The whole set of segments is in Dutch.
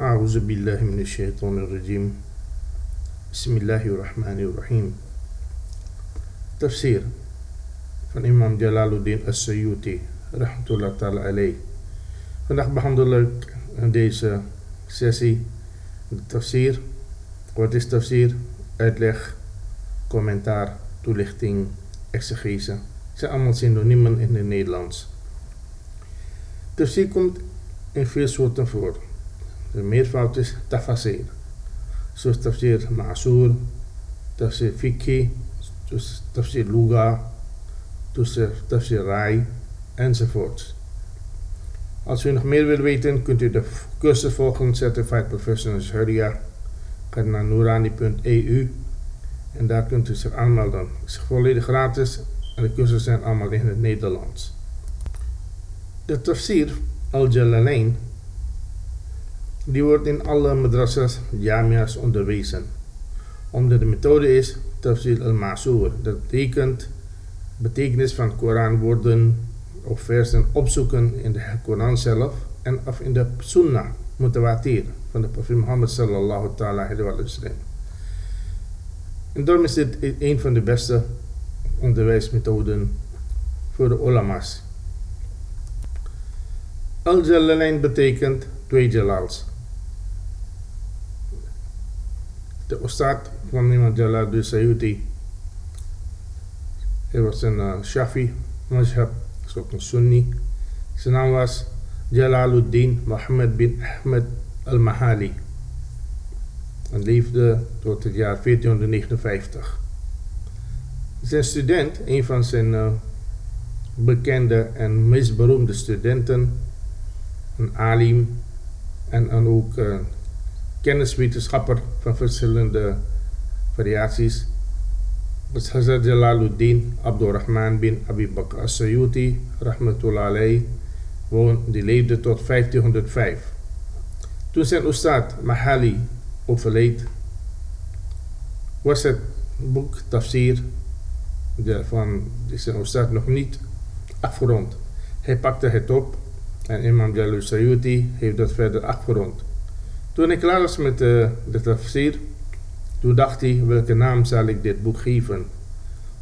أعوذ بالله من الشيطان الرجيم بسم الله الرحمن الرحيم تفسير فالإمام جلال الدين السيوتي رحمة الله تعالى عليه فنحن بحمد الله عندئس سياسي التفسير قوات التفسير أدلخ كومنتار تولختين exegese. Ze zijn allemaal synoniemen in het Nederlands. Tafsir komt in vier. De meervoud is tafasir. Zoals tafsir ma'asur, tafsir fikhi, dus tafsir luga, tussen tafsir rai enzovoort. Als u nog meer wilt weten, kunt u de cursus volgen Certified Professional Sharia. Ga naar noorani.eu en daar kunt u zich aanmelden. Het is volledig gratis en de cursussen zijn allemaal in het Nederlands. De tafsir al-Jalalain die wordt in alle madrasas, jamia's onderwezen. Omdat de methode is tafsir al-Ma'soor. Dat betekent betekenis van Koranwoorden of versen opzoeken in de Koran zelf en of in de Sunnah mutawatir van de profeet Muhammad sallallahu alayhi wa sallam. En daarom is dit een van de beste onderwijsmethoden voor de ulama's. Al-Jalalain betekent twee jalals. De ustad van iemand de Sayyuti. Hij was een uh, Shafi, Mazhab, is ook een Sunni. Zijn naam was Jalaluddin Mohammed bin Ahmed al-Mahali. En leefde tot het jaar 1459. Zijn student, een van zijn uh, bekende en meest beroemde studenten, een alim en, en ook uh, kenniswetenschapper van verschillende variaties, Hazrat Jalaluddin Abdurrahman bin Abi Bakr as-Sayyuti, rahmatullah alayh, die leefde tot 1505. Toen zijn ustad Mahali overleed, was het boek Tafsir van zijn ustad nog niet afgerond. Hij pakte het op en imam Jalal Sayyuti heeft dat verder afgerond. Toen ik klaar was met de, de tafsir, toen dacht hij, welke naam zal ik dit boek geven?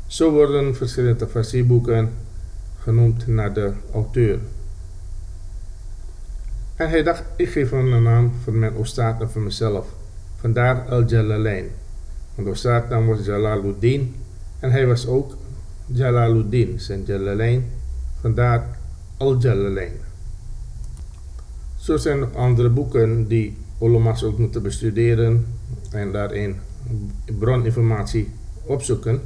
Zo worden verschillende tafsirboeken genoemd naar de auteur. En hij dacht, ik geef hem een naam van mijn ustad en van mezelf. Vandaar Al-Jalalain. Want de was Jalaluddin en hij was ook Jalaluddin, zijn Jalalain. Vandaar Al-Jalalain. Zo zijn er andere boeken die ulama's ook moeten bestuderen en daarin broninformatie opzoeken,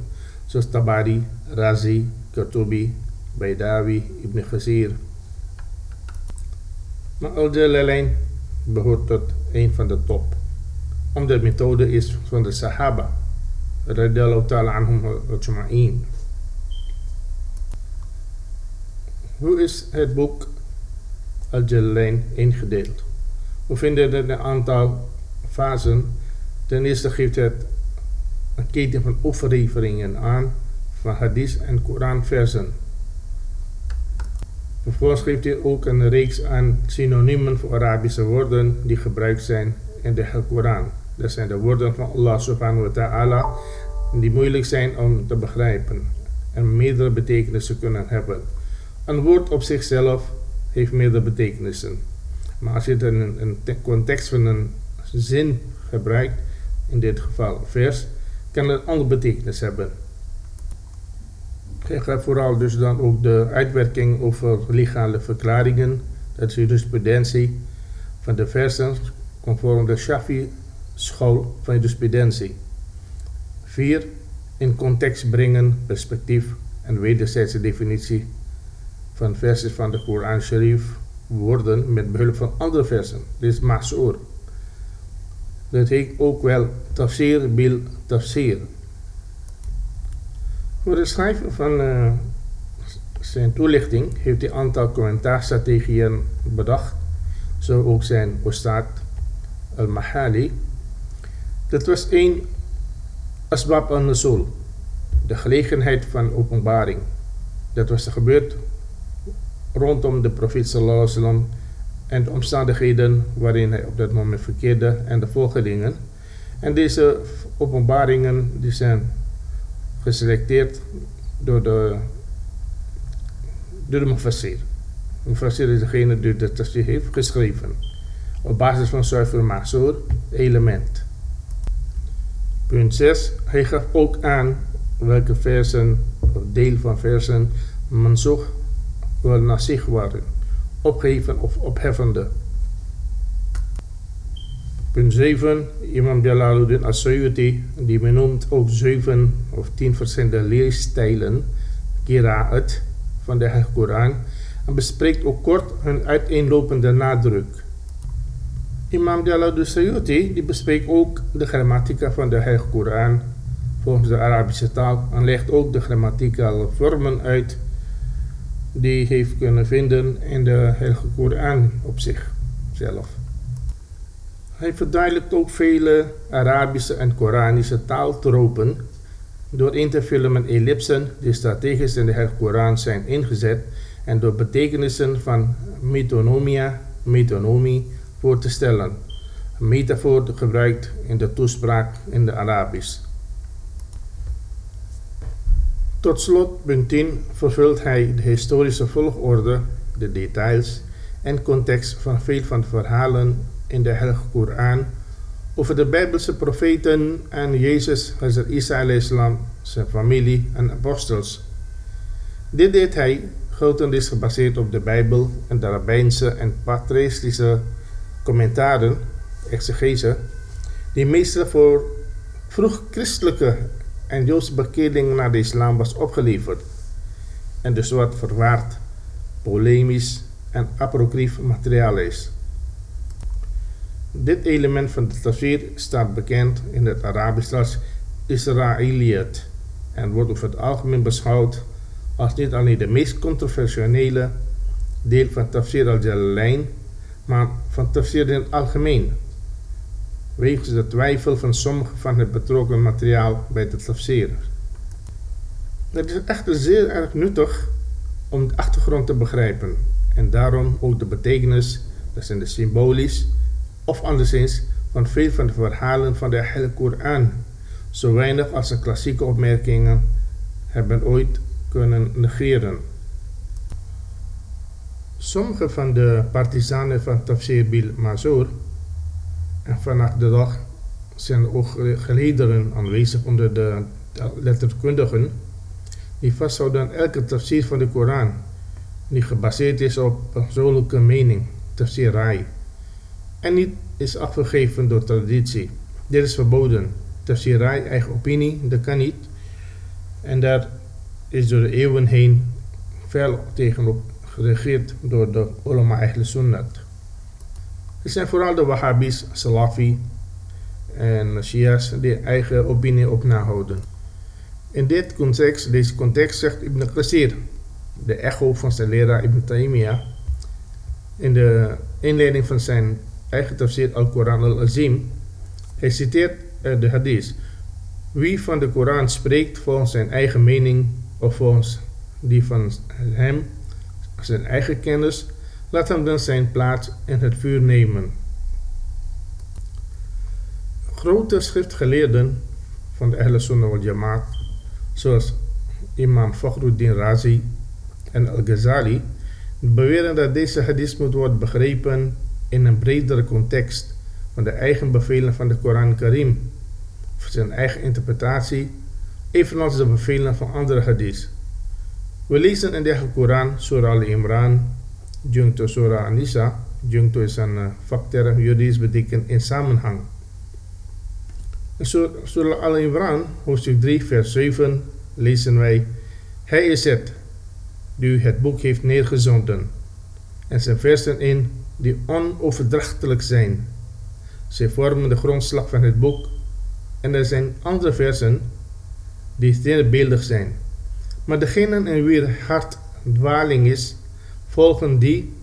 zoals Tabari, Razi, Qurtubi, Baidawi, Ibn Ghazir. Maar Al-Jalalain behoort tot een van de top, omdat de methode is van de Sahaba, radiallahu ta'ala anhum ajma'in. Hoe is het boek Al-Jalalain ingedeeld? We vinden er een aantal fasen. Ten eerste geeft het een keten van overleveringen aan van hadith en Koranversen. Vervolgens geeft hij ook een reeks aan synoniemen voor Arabische woorden die gebruikt zijn in de Koran. Dat zijn de woorden van Allah subhanahu wa ta'ala die moeilijk zijn om te begrijpen en meerdere betekenissen kunnen hebben. Een woord op zichzelf heeft meerdere betekenissen. Maar als je het in een, context van een zin gebruikt, in dit geval vers, kan het een andere betekenis hebben. Ik ga vooral dus dan ook de uitwerking over legale verklaringen, dat is jurisprudentie van de versen, conform de Shafi-school van jurisprudentie. 4. In context brengen, perspectief en wederzijdse definitie van versen van de Koran Sharif worden met behulp van andere versen. Dit is Ma'soor. Dat heet ook wel tafsir bil tafsir. Voor het schrijven van uh, zijn toelichting heeft hij een aantal commentaarstrategieën bedacht. Zo ook zijn Ustad al-Mahali. Dat was één asbab al-Nasul, de gelegenheid van openbaring. Dat was gebeurd rondom de profeet wasallam en de omstandigheden waarin hij op dat moment verkeerde en de volgelingen. En deze openbaringen die zijn geselecteerd door de, door de Mufassir. Mufassir is degene die de tafsir heeft geschreven. Op basis van zuiver Masur, element. Punt 6. Hij gaf ook aan welke versen, of deel van versen, mansukh wel nasikh waren. Opgeven of opheffende. Punt 7. Imam Jalaluddin As-Suyuti, die benoemt ook 7 of 10 verschillende leerstijlen, kiraat, van de Heilige Koran, en bespreekt ook kort hun uiteenlopende nadruk. Imam Jalaluddin As-Suyuti die bespreekt ook de grammatica van de Heilige Koran volgens de Arabische taal en legt ook de grammaticale vormen uit die heeft kunnen vinden in de Heilige Koran op zichzelf. Hij verduidelijkt ook vele Arabische en Koranische taaltropen door in te vullen ellipsen die strategisch in de Heilige Koran zijn ingezet en door betekenissen van metonomia, metonomie voor te stellen. Een metafoor gebruikt in de toespraak in de Arabisch. Tot slot, punt 10, vervult hij de historische volgorde, de details en context van veel van de verhalen in de Heilige Koran over de Bijbelse profeten en Jezus, Hazrat Isa islam, zijn familie en apostels. Dit deed hij grotendeels gebaseerd op de Bijbel en de rabbijnse en patristische commentaren, exegese, die meestal voor vroeg christelijke en Joodse bekeerling naar de islam was opgeleverd en dus wat verwaard, polemisch en apocryf materiaal is. Dit element van de tafsir staat bekend in het Arabisch als Israëliët en wordt over het algemeen beschouwd als niet alleen de meest controversiële deel van tafsir al-Jalalain, maar van tafsir in het algemeen, wegens de twijfel van sommige van het betrokken materiaal bij de tafsir. Het is echter zeer erg nuttig om de achtergrond te begrijpen en daarom ook de betekenis, dat zijn de symbolisch, of anderszins van veel van de verhalen van de Heilige Koran, zo weinig als de klassieke opmerkingen hebben ooit kunnen negeren. Sommige van de partisanen van Tafsir Bil Mazur en vanaf de dag zijn ook gelederen aanwezig onder de letterkundigen die vasthouden aan elke tafsir van de Koran die gebaseerd is op persoonlijke mening, tafsir rai en niet is afgegeven door traditie. Dit is verboden. Tafsirij, eigen opinie, dat kan niet. En daar is door de eeuwen heen fel tegenop geregeerd door de ulama Ahl Sunnat. Het zijn vooral de Wahhabis, Salafi en Shia's die eigen opinie op nahouden. In dit context, deze context zegt Ibn Qasir, de echo van zijn leraar Ibn Taymiyyah, in de inleiding van zijn eigen tafsir al-Quran al-Azim. Hij citeert uh, de hadith. Wie van de Koran spreekt volgens zijn eigen mening of volgens die van hem, zijn eigen kennis, laat hem dan zijn plaats in het vuur nemen. Grote schriftgeleerden van de Ahle Sunnah wal Jamaat, zoals imam Fakhruddin Razi en Al-Ghazali, beweren dat deze hadith moet worden begrepen in een bredere context van de eigen bevelen van de Koran Karim, of zijn eigen interpretatie, evenals de bevelen van andere hadiths. We lezen in de Koran Surah Al-Imran, Jungto Surah Anisa, Jungto is een uh, vakterm, juridisch betekent in samenhang. In Surah Al-Imran, hoofdstuk 3, vers 7, lezen wij: Hij is het, die het boek heeft neergezonden. En zijn versen in die onoverdrachtelijk zijn. Zij vormen de grondslag van het boek en er zijn andere versen die zinnebeeldig zijn. Maar degenen in wie hart dwaling is, volgen die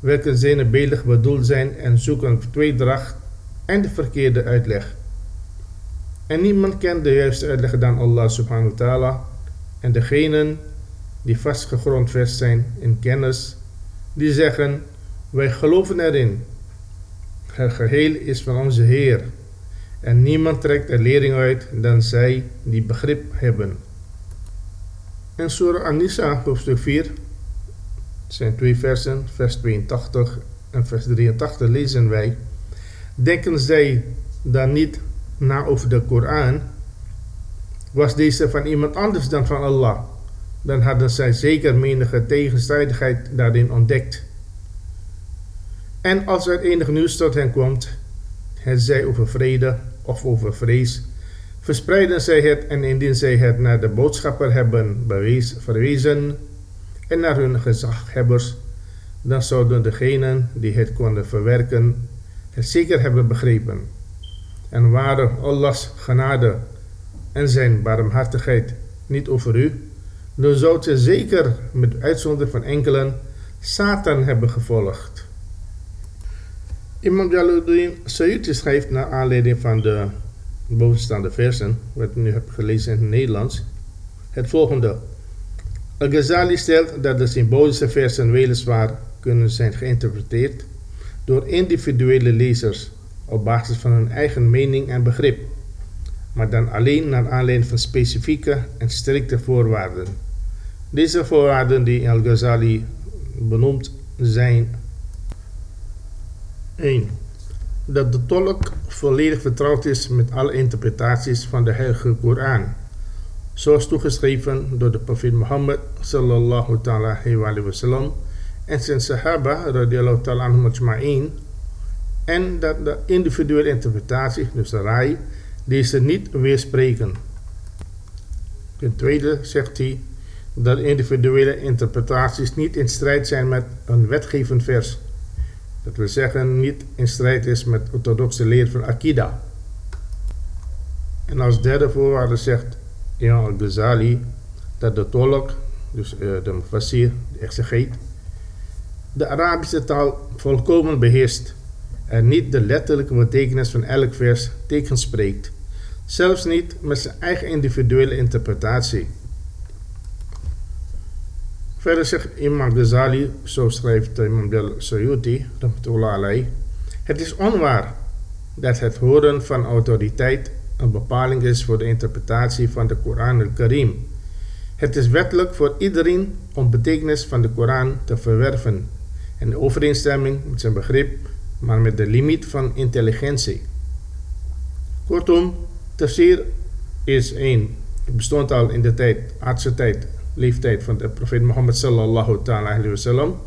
welke zinnebeeldig bedoeld zijn en zoeken tweedracht en de verkeerde uitleg. En niemand kent de juiste uitleg dan Allah subhanahu wa ta'ala en degenen die vastgegrondvest zijn in kennis, die zeggen Wij geloven erin. Het geheel is van onze Heer. En niemand trekt er lering uit dan zij die begrip hebben. In Surah An-Nisa, hoofdstuk 4, zijn twee versen, vers 82 en vers 83, lezen wij: Denken zij dan niet na over de Koran? Was deze van iemand anders dan van Allah? Dan hadden zij zeker menige tegenstrijdigheid daarin ontdekt. En als er enig nieuws tot hen komt, het zij over vrede of over vrees, verspreiden zij het en indien zij het naar de boodschapper hebben bewees, verwezen en naar hun gezaghebbers, dan zouden degenen die het konden verwerken het zeker hebben begrepen. En waren Allahs genade en zijn barmhartigheid niet over u, dan zou ze zeker met uitzondering van enkelen Satan hebben gevolgd. Imam Jaluddin Sayyidi schrijft naar aanleiding van de bovenstaande versen, wat ik nu heb gelezen in het Nederlands, het volgende. Al-Ghazali stelt dat de symbolische versen weliswaar kunnen zijn geïnterpreteerd door individuele lezers op basis van hun eigen mening en begrip, maar dan alleen naar aanleiding van specifieke en strikte voorwaarden. Deze voorwaarden die Al-Ghazali benoemt zijn 1. Dat de tolk volledig vertrouwd is met alle interpretaties van de Heilige Koran, zoals toegeschreven door de profeet Mohammed sallallahu alaihi wasallam en zijn sahaba radiallahu ta'ala anhum en dat de individuele interpretatie, dus de rai, deze niet weerspreken. Ten tweede zegt hij dat individuele interpretaties niet in strijd zijn met een wetgevend vers dat wil zeggen niet in strijd is met orthodoxe leer van Akida. En als derde voorwaarde zegt Imam al-Ghazali dat de tolk, dus uh, de mufassir, de exegeet, de Arabische taal volkomen beheerst en niet de letterlijke betekenis van elk vers tegenspreekt, zelfs niet met zijn eigen individuele interpretatie. Verder zegt Imam Ghazali, zo schrijft Imam Del Sayuti, het is onwaar dat het horen van autoriteit een bepaling is voor de interpretatie van de Koran al-Karim. Het is wettelijk voor iedereen om betekenis van de Koran te verwerven in overeenstemming met zijn begrip, maar met de limiet van intelligentie. Kortom, tafsir is één. Het bestond al in de tijd, aardse tijd, leeftijd van de profeet Mohammed sallallahu ta'ala wasallam.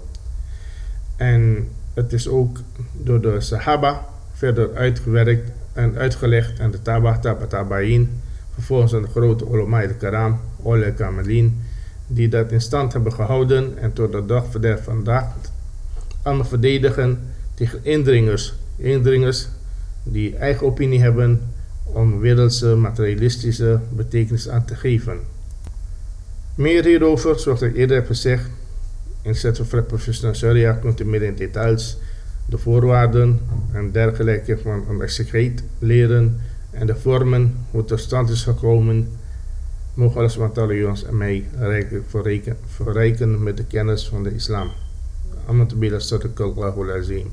En het is ook door de Sahaba verder uitgewerkt en uitgelegd aan de Taba, Taba Tabayin, vervolgens aan de grote ulama de Karam, Ole Kamelin, die dat in stand hebben gehouden en tot de dag van vandaag allemaal verdedigen tegen indringers. Indringers die eigen opinie hebben om wereldse materialistische betekenis aan te geven. Meer hierover, zoals ik eerder heb gezegd, in Zetselfred Professional Sharia kunt u meer in details de voorwaarden en dergelijke van een exegreet leren en de vormen, hoe het tot stand is gekomen. Mogen alles wat ons en mij verrijken, verrijken met de kennis van de islam. Amen te bidden, Allahu Azim.